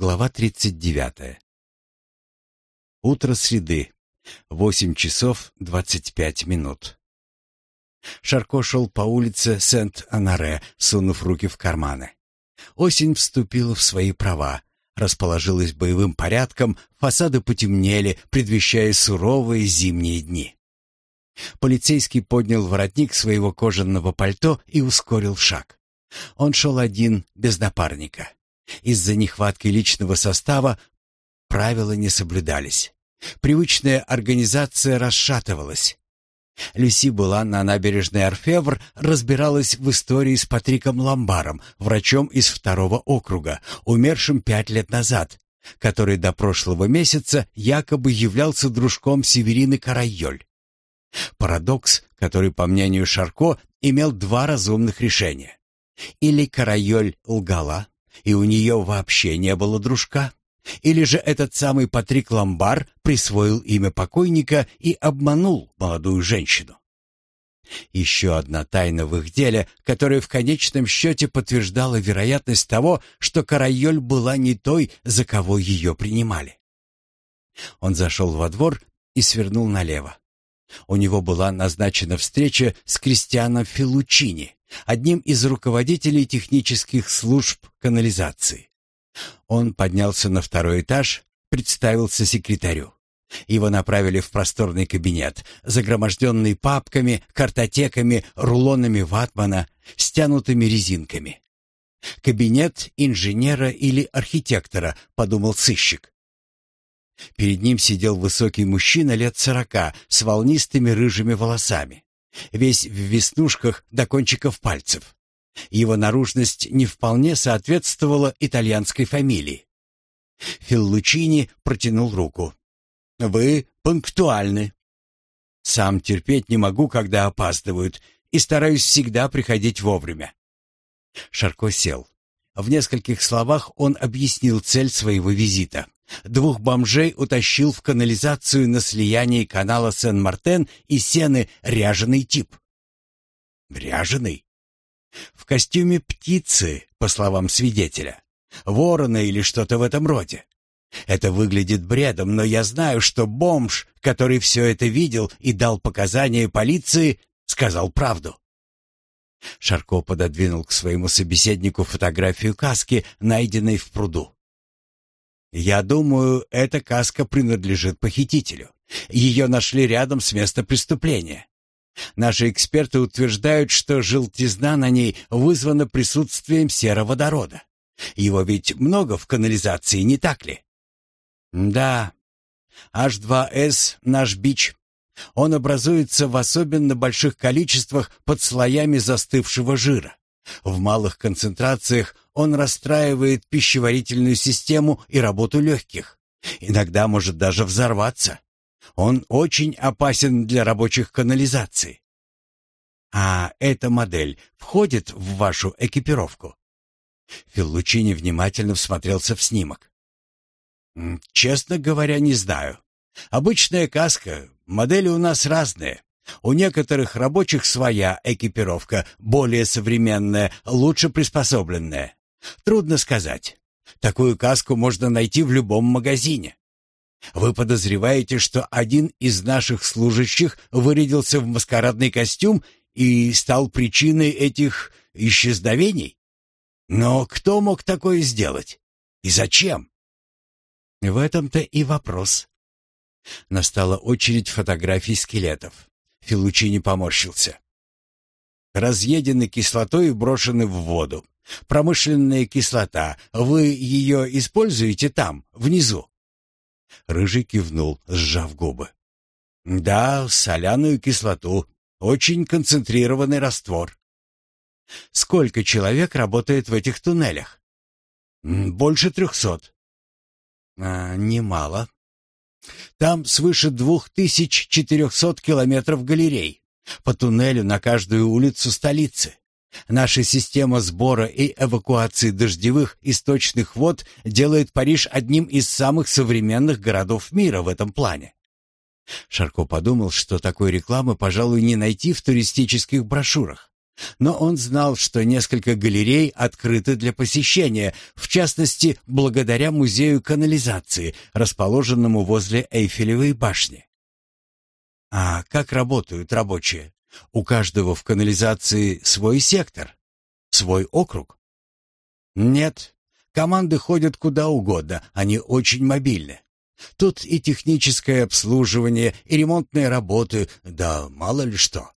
Глава 39. Утро среды. Восемь часов двадцать пять минут. Шарко шел по улице Сент-Анаре, сунув руки в карманы. Осень вступила в свои права, расположилась боевым порядком, фасады потемнели, предвещая суровые зимние дни. Полицейский поднял воротник своего кожаного пальто и ускорил шаг. Он шел один, без напарника. Из-за нехватки личного состава правила не соблюдались. Привычная организация расшатывалась. Люси была на набережной Орфевр, разбиралась в истории с Патриком Ламбаром, врачом из второго округа, умершим пять лет назад, который до прошлого месяца якобы являлся дружком Северины Карайоль. Парадокс, который, по мнению Шарко, имел два разумных решения. Или Карайоль лгала, и у нее вообще не было дружка, или же этот самый Патрик Ламбар присвоил имя покойника и обманул молодую женщину. Еще одна тайна в их деле, которая в конечном счете подтверждала вероятность того, что Карайоль была не той, за кого ее принимали. Он зашел во двор и свернул налево. У него была назначена встреча с Кристианом Филучини, одним из руководителей технических служб канализации. Он поднялся на второй этаж, представился секретарю. Его направили в просторный кабинет, загроможденный папками, картотеками, рулонами ватмана, стянутыми резинками. «Кабинет инженера или архитектора», — подумал сыщик. Перед ним сидел высокий мужчина лет сорока с волнистыми рыжими волосами, весь в веснушках до кончиков пальцев. Его наружность не вполне соответствовала итальянской фамилии. Филлучини протянул руку. «Вы пунктуальны». «Сам терпеть не могу, когда опаздывают, и стараюсь всегда приходить вовремя». Шарко сел. В нескольких словах он объяснил цель своего визита. Двух бомжей утащил в канализацию на слиянии канала Сен-Мартен и Сены ряженый тип. «Ряженый?» В костюме птицы, по словам свидетеля. Ворона или что-то в этом роде. Это выглядит бредом, но я знаю, что бомж, который все это видел и дал показания полиции, сказал правду. Шарко пододвинул к своему собеседнику фотографию каски, найденной в пруду. «Я думаю, эта каска принадлежит похитителю. Ее нашли рядом с местом преступления. Наши эксперты утверждают, что желтизна на ней вызвана присутствием сероводорода. Его ведь много в канализации, не так ли? Да. H2S — наш бич. Он образуется в особенно больших количествах под слоями застывшего жира. В малых концентрациях он расстраивает пищеварительную систему и работу легких. Иногда может даже взорваться. Он очень опасен для рабочих канализаций. А эта модель входит в вашу экипировку? Филлучини внимательно всмотрелся в снимок. Честно говоря, не знаю. Обычная каска, модели у нас разные. У некоторых рабочих своя экипировка, более современная, лучше приспособленная. Трудно сказать. Такую каску можно найти в любом магазине. Вы подозреваете, что один из наших служащих вырядился в маскарадный костюм и стал причиной этих исчезновений? Но кто мог такое сделать? И зачем? В этом-то и вопрос. Настала очередь фотографий скелетов. Филучини поморщился. Разъедены кислотой и брошены в воду. Промышленная кислота. Вы ее используете там, внизу? Рыжий кивнул, сжав губы. «Да, соляную кислоту. Очень концентрированный раствор». «Сколько человек работает в этих туннелях?» «Больше трехсот». «А, немало. Там свыше двух тысяч четырехсот километров галерей. По туннелю на каждую улицу столицы. Наша система сбора и эвакуации дождевых источных вод делает Париж одним из самых современных городов мира в этом плане. Шарко подумал, что такой рекламы, пожалуй, не найти в туристических брошюрах. Но он знал, что несколько галерей открыты для посещения, в частности, благодаря музею канализации, расположенному возле Эйфелевой башни. А как работают рабочие? У каждого в канализации свой сектор, свой округ? Нет, команды ходят куда угодно, они очень мобильны. Тут и техническое обслуживание, и ремонтные работы, да мало ли что.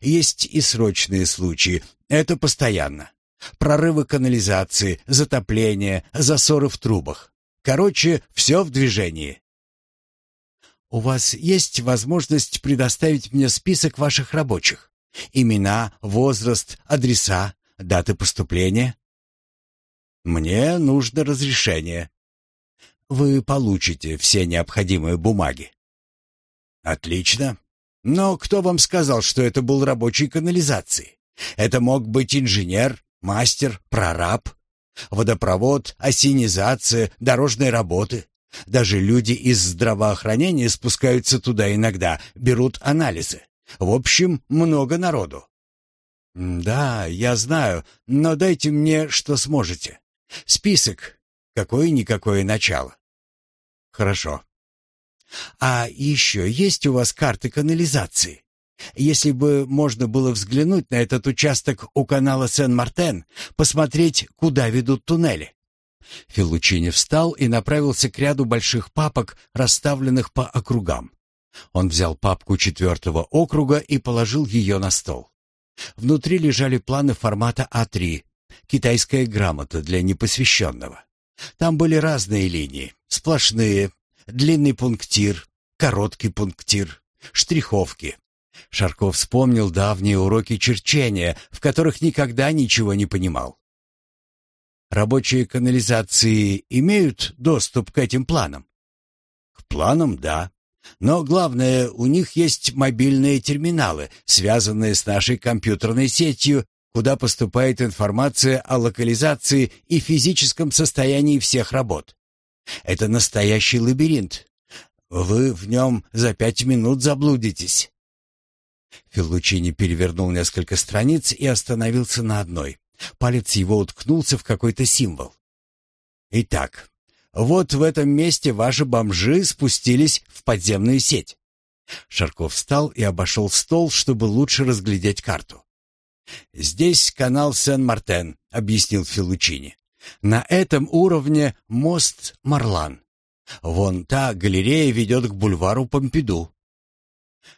Есть и срочные случаи, это постоянно. Прорывы канализации, затопление, засоры в трубах. Короче, все в движении. У вас есть возможность предоставить мне список ваших рабочих? Имена, возраст, адреса, даты поступления? Мне нужно разрешение. Вы получите все необходимые бумаги. Отлично. Но кто вам сказал, что это был рабочий канализации? Это мог быть инженер, мастер, прораб, водопровод, осенизация, дорожные работы. Даже люди из здравоохранения спускаются туда иногда, берут анализы. В общем, много народу. Да, я знаю, но дайте мне, что сможете. Список. Какое-никакое начало. Хорошо. А еще есть у вас карты канализации? Если бы можно было взглянуть на этот участок у канала Сен-Мартен, посмотреть, куда ведут туннели. Филучини встал и направился к ряду больших папок, расставленных по округам. Он взял папку четвертого округа и положил ее на стол. Внутри лежали планы формата А3, китайская грамота для непосвященного. Там были разные линии, сплошные, длинный пунктир, короткий пунктир, штриховки. Шарков вспомнил давние уроки черчения, в которых никогда ничего не понимал. Рабочие канализации имеют доступ к этим планам? К планам, да. Но главное, у них есть мобильные терминалы, связанные с нашей компьютерной сетью, куда поступает информация о локализации и физическом состоянии всех работ. Это настоящий лабиринт. Вы в нем за пять минут заблудитесь. Филучини перевернул несколько страниц и остановился на одной. Палец его уткнулся в какой-то символ. Итак, вот в этом месте ваши бомжи спустились в подземную сеть. Шарков встал и обошел стол, чтобы лучше разглядеть карту. «Здесь канал Сен-Мартен», — объяснил Филучини. «На этом уровне мост Марлан. Вон та галерея ведет к бульвару Помпиду».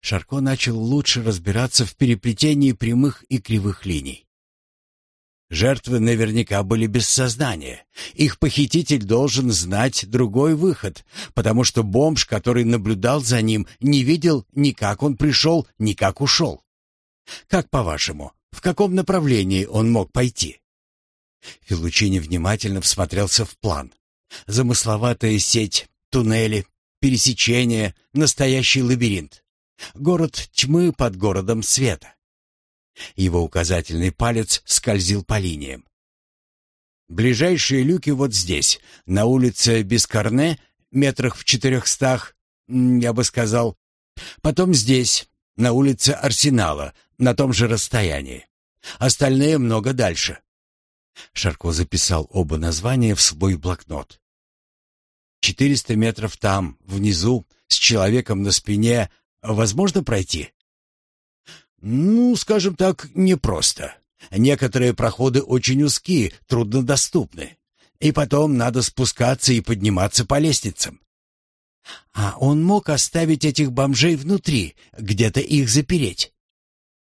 Шарко начал лучше разбираться в переплетении прямых и кривых линий. Жертвы наверняка были без сознания. Их похититель должен знать другой выход, потому что бомж, который наблюдал за ним, не видел ни как он пришел, ни как ушел. Как по-вашему, в каком направлении он мог пойти? Филучини внимательно всмотрелся в план. Замысловатая сеть, туннели, пересечения, настоящий лабиринт. Город тьмы под городом света. Его указательный палец скользил по линиям. Ближайшие люки вот здесь, на улице Бескарне, метрах в четырехстах, я бы сказал. Потом здесь, на улице Арсенала, на том же расстоянии. Остальные много дальше. Шарко записал оба названия в свой блокнот. Четыреста метров там, внизу, с человеком на спине, возможно пройти? Ну, скажем так, непросто. Некоторые проходы очень узкие, труднодоступны. И потом надо спускаться и подниматься по лестницам. А он мог оставить этих бомжей внутри, где-то их запереть?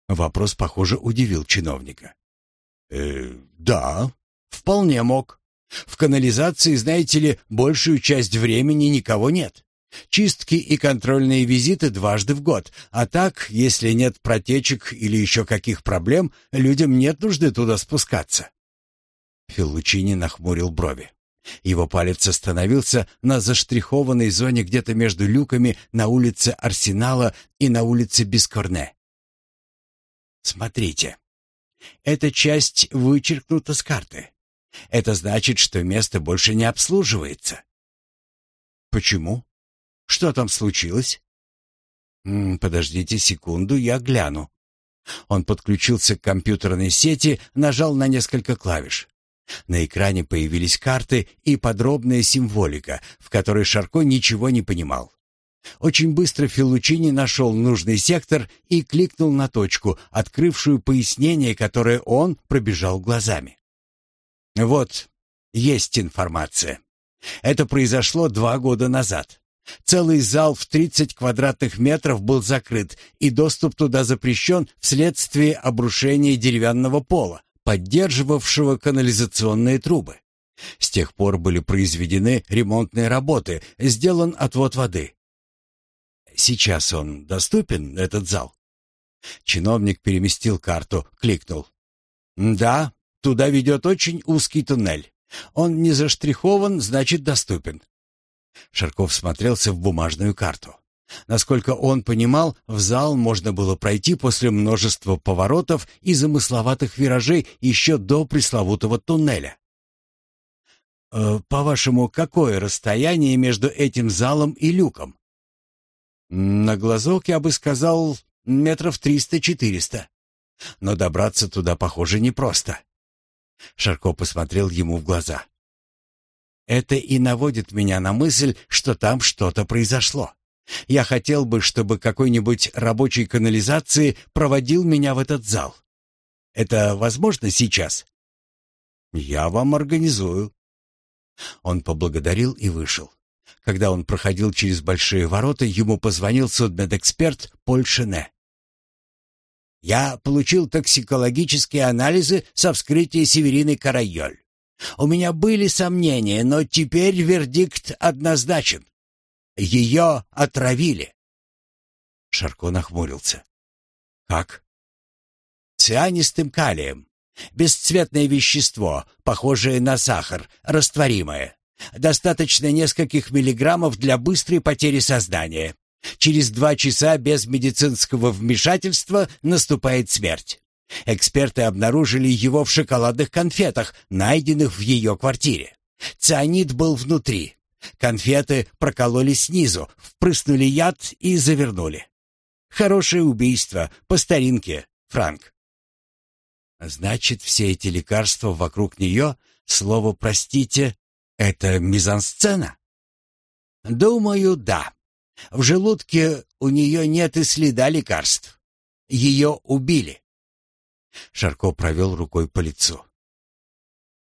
Вопрос, похоже, удивил чиновника. Э, да, вполне мог. В канализации, знаете ли, большую часть времени никого нет. Чистки и контрольные визиты дважды в год. А так, если нет протечек или еще каких проблем, людям нет нужды туда спускаться. Филучини нахмурил брови. Его палец остановился на заштрихованной зоне где-то между люками на улице Арсенала и на улице Бискорне. Смотрите. Эта часть вычеркнута с карты. Это значит, что место больше не обслуживается. Почему? Что там случилось? М подождите секунду, я гляну. Он подключился к компьютерной сети, нажал на несколько клавиш. На экране появились карты и подробная символика, в которой Шарко ничего не понимал. Очень быстро Филучини нашел нужный сектор и кликнул на точку, открывшую пояснение, которое он пробежал глазами. Вот, есть информация. Это произошло два года назад. Целый зал в 30 квадратных метров был закрыт, и доступ туда запрещен вследствие обрушения деревянного пола, поддерживавшего канализационные трубы. С тех пор были произведены ремонтные работы, сделан отвод воды. Сейчас он доступен, этот зал? Чиновник переместил карту, кликнул. Да, туда ведет очень узкий туннель. Он не заштрихован, значит, доступен. Шарков смотрелся в бумажную карту. Насколько он понимал, в зал можно было пройти после множества поворотов и замысловатых виражей еще до пресловутого туннеля. «Э, «По-вашему, какое расстояние между этим залом и люком?» «На глазок я бы сказал метров триста-четыреста. Но добраться туда, похоже, непросто». Шарко посмотрел ему в глаза. Это и наводит меня на мысль, что там что-то произошло. Я хотел бы, чтобы какой-нибудь рабочий канализации проводил меня в этот зал. Это возможно сейчас? Я вам организую. Он поблагодарил и вышел. Когда он проходил через большие ворота, ему позвонил судмедэксперт Поль Шене. «Я получил токсикологические анализы со вскрытия Северины Карайоль. У меня были сомнения, но теперь вердикт однозначен. Ее отравили. Шарко нахмурился. Как? Цианистым калием. Бесцветное вещество, похожее на сахар, растворимое. Достаточно нескольких миллиграммов для быстрой потери сознания. Через два часа без медицинского вмешательства наступает смерть. Эксперты обнаружили его в шоколадных конфетах, найденных в ее квартире. Цианид был внутри. Конфеты прокололи снизу, впрыснули яд и завернули. Хорошее убийство, по старинке, Франк. Значит, все эти лекарства вокруг нее, слово «простите», это мизансцена? Думаю, да. В желудке у нее нет и следа лекарств. Ее убили. Шарко провел рукой по лицу.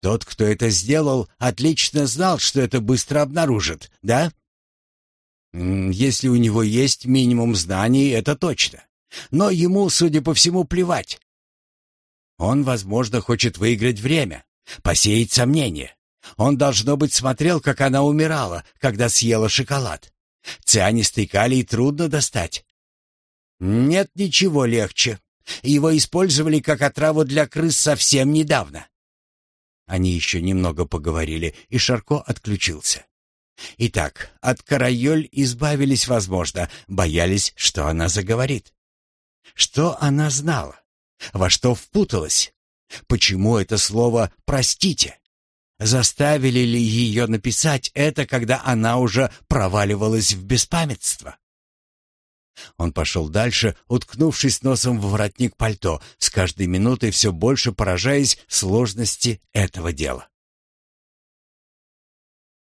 Тот, кто это сделал, отлично знал, что это быстро обнаружит, да? Если у него есть минимум знаний, это точно. Но ему, судя по всему, плевать. Он, возможно, хочет выиграть время, посеять сомнения. Он, должно быть, смотрел, как она умирала, когда съела шоколад. Цианистый калий трудно достать. Нет ничего легче. Его использовали как отраву для крыс совсем недавно. Они еще немного поговорили, и Шарко отключился. Итак, от Карайоль избавились, возможно, боялись, что она заговорит. Что она знала? Во что впуталась? Почему это слово «простите»? Заставили ли ее написать это, когда она уже проваливалась в беспамятство? Он пошел дальше, уткнувшись носом в воротник пальто, с каждой минутой все больше поражаясь сложности этого дела.